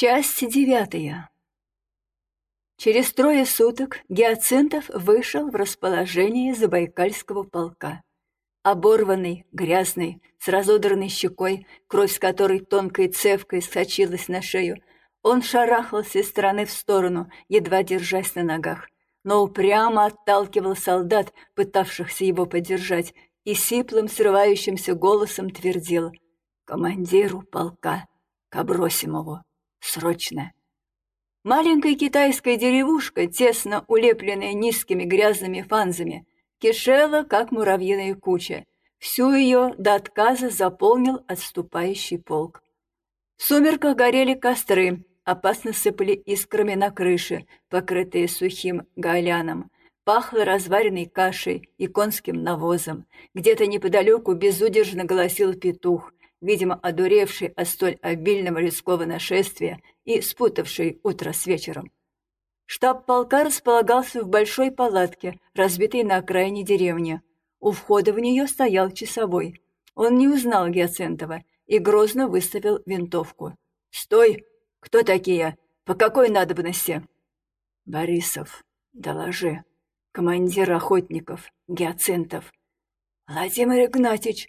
Часть девятая. Через трое суток Геоцентов вышел в расположение Забайкальского полка. Оборванный, грязный, с разодранной щекой, кровь с которой тонкой цевкой сочилась на шею, он шарахался из стороны в сторону, едва держась на ногах, но упрямо отталкивал солдат, пытавшихся его поддержать, и сиплым, срывающимся голосом твердил «Командиру полка, к Абросимову, срочно!» Маленькая китайская деревушка, тесно улепленная низкими грязными фанзами, кишела, как муравьиная куча. Всю ее до отказа заполнил отступающий полк. В сумерках горели костры, опасно сыпали искрами на крыше, покрытые сухим галяном. Пахло разваренной кашей и конским навозом. Где-то неподалеку безудержно голосил петух, видимо, одуревший от столь обильного людского нашествия и спутавший утро с вечером. Штаб полка располагался в большой палатке, разбитой на окраине деревни. У входа в нее стоял часовой. Он не узнал Гиацентова и грозно выставил винтовку. «Стой! Кто такие? По какой надобности?» «Борисов, доложи. Командир охотников, Гиацентов». «Владимир Игнатьич,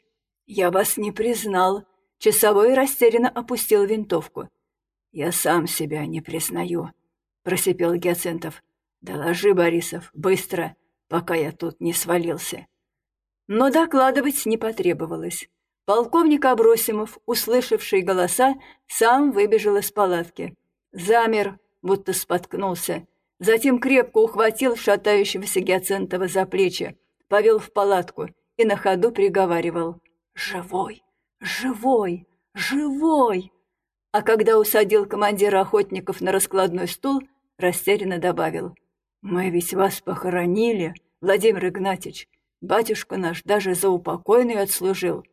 я вас не признал». Часовой растерянно опустил винтовку. «Я сам себя не признаю», — просипел Гиацентов. «Доложи, Борисов, быстро, пока я тут не свалился». Но докладывать не потребовалось. Полковник Абросимов, услышавший голоса, сам выбежал из палатки. Замер, будто споткнулся. Затем крепко ухватил шатающегося Гиацентова за плечи, повел в палатку и на ходу приговаривал «Живой! Живой! Живой!» А когда усадил командира охотников на раскладной стул, растерянно добавил «Мы ведь вас похоронили, Владимир Игнатьич. Батюшка наш даже за упокойный отслужил.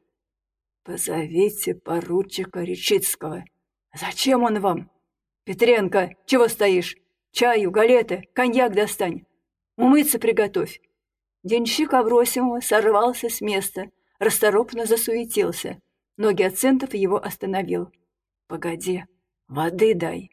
«Позовите поручика Речицкого. Зачем он вам? Петренко, чего стоишь? Чаю, галеты, коньяк достань. Умыться приготовь». Денщик Авросимова сорвался с места, расторопно засуетился, но Геоцентов его остановил. «Погоди, воды дай».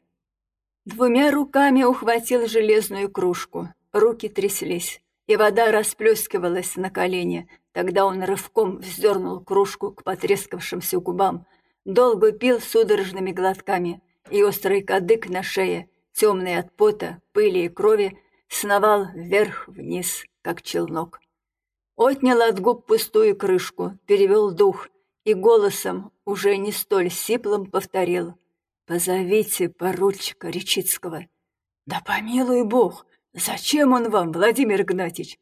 Двумя руками ухватил железную кружку, руки тряслись, и вода расплескивалась на колени, Тогда он рывком вздернул кружку к потрескавшимся губам, долго пил судорожными глотками, и острый кадык на шее, темный от пота, пыли и крови, сновал вверх-вниз, как челнок. Отнял от губ пустую крышку, перевел дух и голосом, уже не столь сиплым, повторил «Позовите поручика Речицкого». «Да помилуй бог! Зачем он вам, Владимир Игнатьич?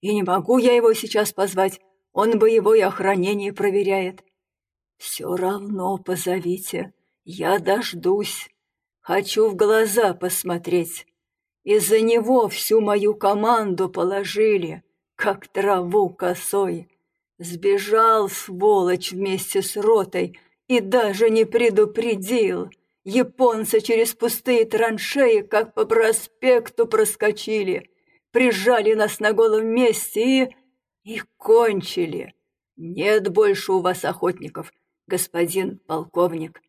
И не могу я его сейчас позвать, он боевое охранение проверяет. Все равно позовите, я дождусь. Хочу в глаза посмотреть. Из-за него всю мою команду положили, как траву косой. Сбежал, сволочь, вместе с ротой и даже не предупредил. Японцы через пустые траншеи, как по проспекту, проскочили прижали нас на голом месте и... и кончили. Нет больше у вас охотников, господин полковник.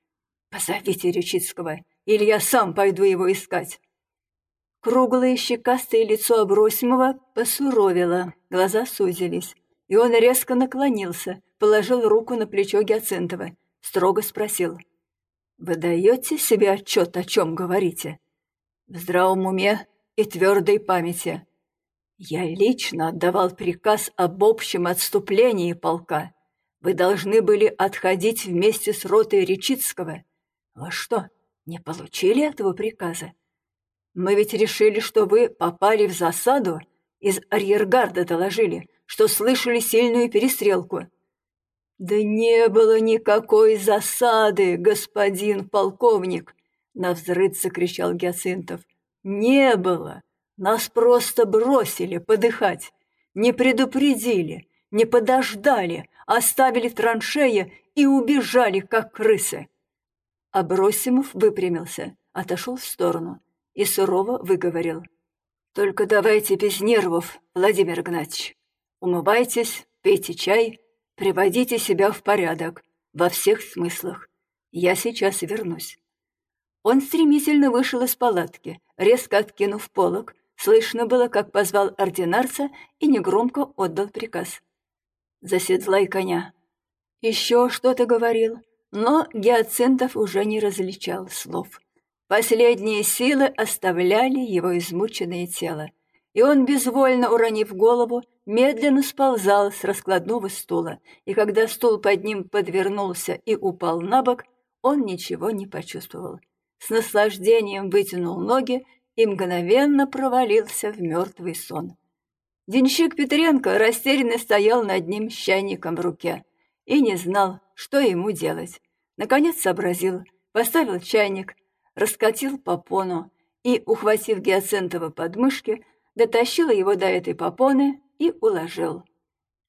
Позовите Речицкого, или я сам пойду его искать. Круглое щекастое лицо Абросимова посуровило, глаза сузились, и он резко наклонился, положил руку на плечо Гиацинтова, строго спросил. «Вы даете себе отчет, о чем говорите?» «В здравом уме и твердой памяти. Я лично отдавал приказ об общем отступлении полка. Вы должны были отходить вместе с ротой Речицкого. Вы что, не получили этого приказа? Мы ведь решили, что вы попали в засаду, из арьергарда доложили, что слышали сильную перестрелку. Да не было никакой засады, господин полковник, навзрыд закричал Гиацинтов. Не было. Нас просто бросили подыхать, не предупредили, не подождали, оставили траншеи и убежали, как крысы. Абросимов выпрямился, отошел в сторону и сурово выговорил. «Только давайте без нервов, Владимир Игнатьевич. Умывайтесь, пейте чай, приводите себя в порядок во всех смыслах. Я сейчас вернусь». Он стремительно вышел из палатки, резко откинув полог. Слышно было, как позвал ординарца и негромко отдал приказ. «Заседлай коня». Еще что-то говорил, но Гиацинтов уже не различал слов. Последние силы оставляли его измученное тело, и он, безвольно уронив голову, медленно сползал с раскладного стула, и когда стул под ним подвернулся и упал на бок, он ничего не почувствовал. С наслаждением вытянул ноги и мгновенно провалился в мертвый сон. Денщик Петренко растерянно стоял над ним с чайником в руке и не знал, что ему делать. Наконец сообразил, поставил чайник, раскатил попону и, ухватив Гиацинтова подмышки, дотащил его до этой попоны и уложил.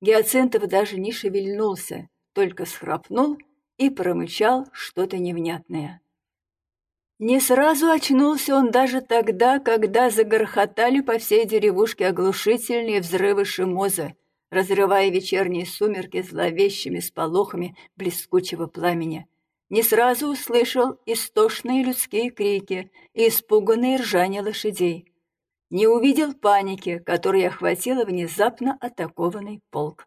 Гиацинтов даже не шевельнулся, только схрапнул и промычал что-то невнятное. Не сразу очнулся он даже тогда, когда загорхотали по всей деревушке оглушительные взрывы шимоза, разрывая вечерние сумерки зловещими сполохами блескучего пламени. Не сразу услышал истошные людские крики и испуганные ржание лошадей не увидел паники, которая охватила внезапно атакованный полк.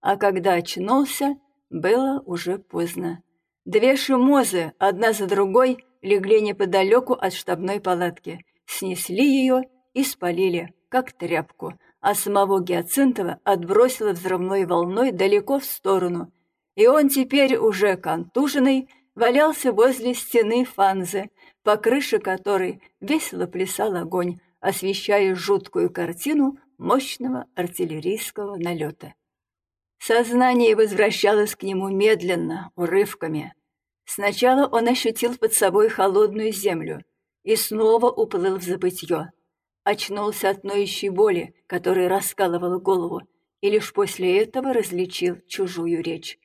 А когда очнулся, было уже поздно. Две шимозы, одна за другой, легли неподалеку от штабной палатки, снесли ее и спалили, как тряпку, а самого Гиацинтова отбросило взрывной волной далеко в сторону, и он теперь уже контуженный валялся возле стены фанзы, по крыше которой весело плясал огонь, освещая жуткую картину мощного артиллерийского налета. Сознание возвращалось к нему медленно, урывками. Сначала он ощутил под собой холодную землю и снова уплыл в забытье. Очнулся от ноющей боли, которая раскалывала голову, и лишь после этого различил чужую речь.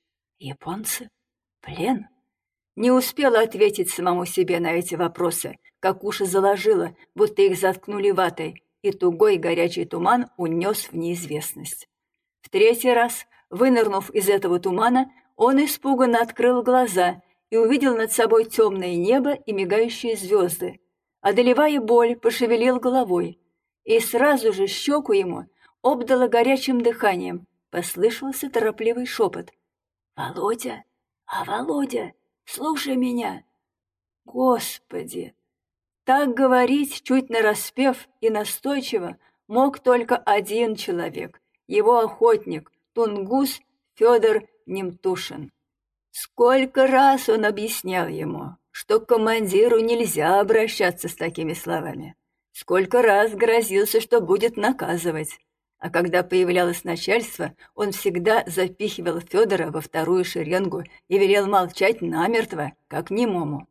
Японцы? Плен? Не успела ответить самому себе на эти вопросы, как уши заложило, будто их заткнули ватой, и тугой горячий туман унес в неизвестность. В третий раз, вынырнув из этого тумана, он испуганно открыл глаза и увидел над собой темное небо и мигающие звезды. Одолевая боль, пошевелил головой, и сразу же щеку ему обдало горячим дыханием, послышался торопливый шепот. «Володя! А, Володя, слушай меня!» «Господи!» Так говорить, чуть нараспев и настойчиво, мог только один человек, его охотник, тунгус Федор Немтушин. Сколько раз он объяснял ему, что к командиру нельзя обращаться с такими словами. Сколько раз грозился, что будет наказывать. А когда появлялось начальство, он всегда запихивал Федора во вторую шеренгу и велел молчать намертво, как немому.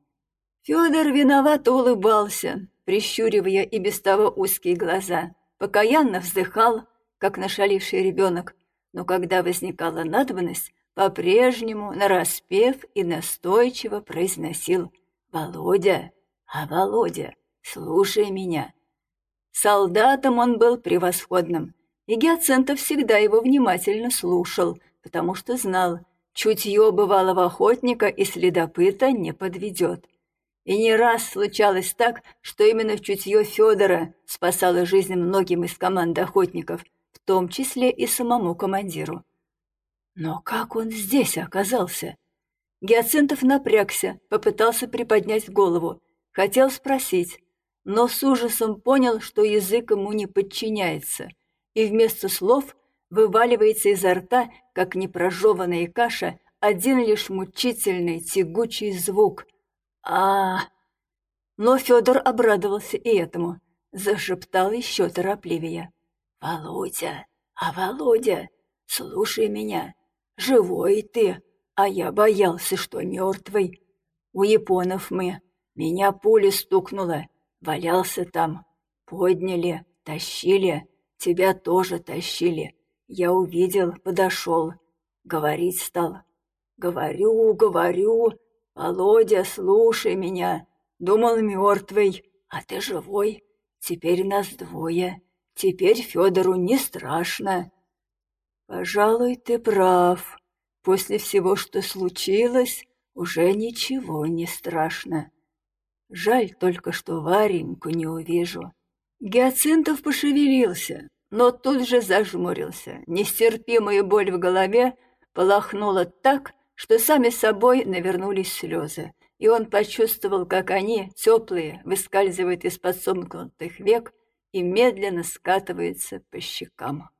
Федор виновато улыбался, прищуривая и без того узкие глаза, покаянно вздыхал, как нашаливший ребенок, но когда возникала надобность, по-прежнему нараспев и настойчиво произносил «Володя, а Володя, слушай меня». Солдатом он был превосходным, и Геоцентов всегда его внимательно слушал, потому что знал, чутье бывалого охотника и следопыта не подведет. И не раз случалось так, что именно чутье Федора спасало жизнь многим из команды охотников, в том числе и самому командиру. Но как он здесь оказался? Гиацинтов напрягся, попытался приподнять голову, хотел спросить, но с ужасом понял, что язык ему не подчиняется, и вместо слов вываливается изо рта, как непрожеванная каша, один лишь мучительный тягучий звук — а, Но Федор обрадовался и этому, зашептал еще торопливее. «Володя, а Володя, слушай меня, живой ты, а я боялся, что мертвый. У японов мы, меня пуля стукнула, валялся там, подняли, тащили, тебя тоже тащили. Я увидел, подошел, говорить стал. Говорю, говорю, «Володя, слушай меня. Думал мертвый, а ты живой. Теперь нас двое. Теперь Федору не страшно». «Пожалуй, ты прав. После всего, что случилось, уже ничего не страшно. Жаль только, что Вареньку не увижу. Гиацинтов пошевелился, но тут же зажмурился. Нестерпимая боль в голове полохнула так, что сами собой навернулись слезы, и он почувствовал, как они, теплые, выскальзывают из-под сомкнутых век и медленно скатываются по щекам.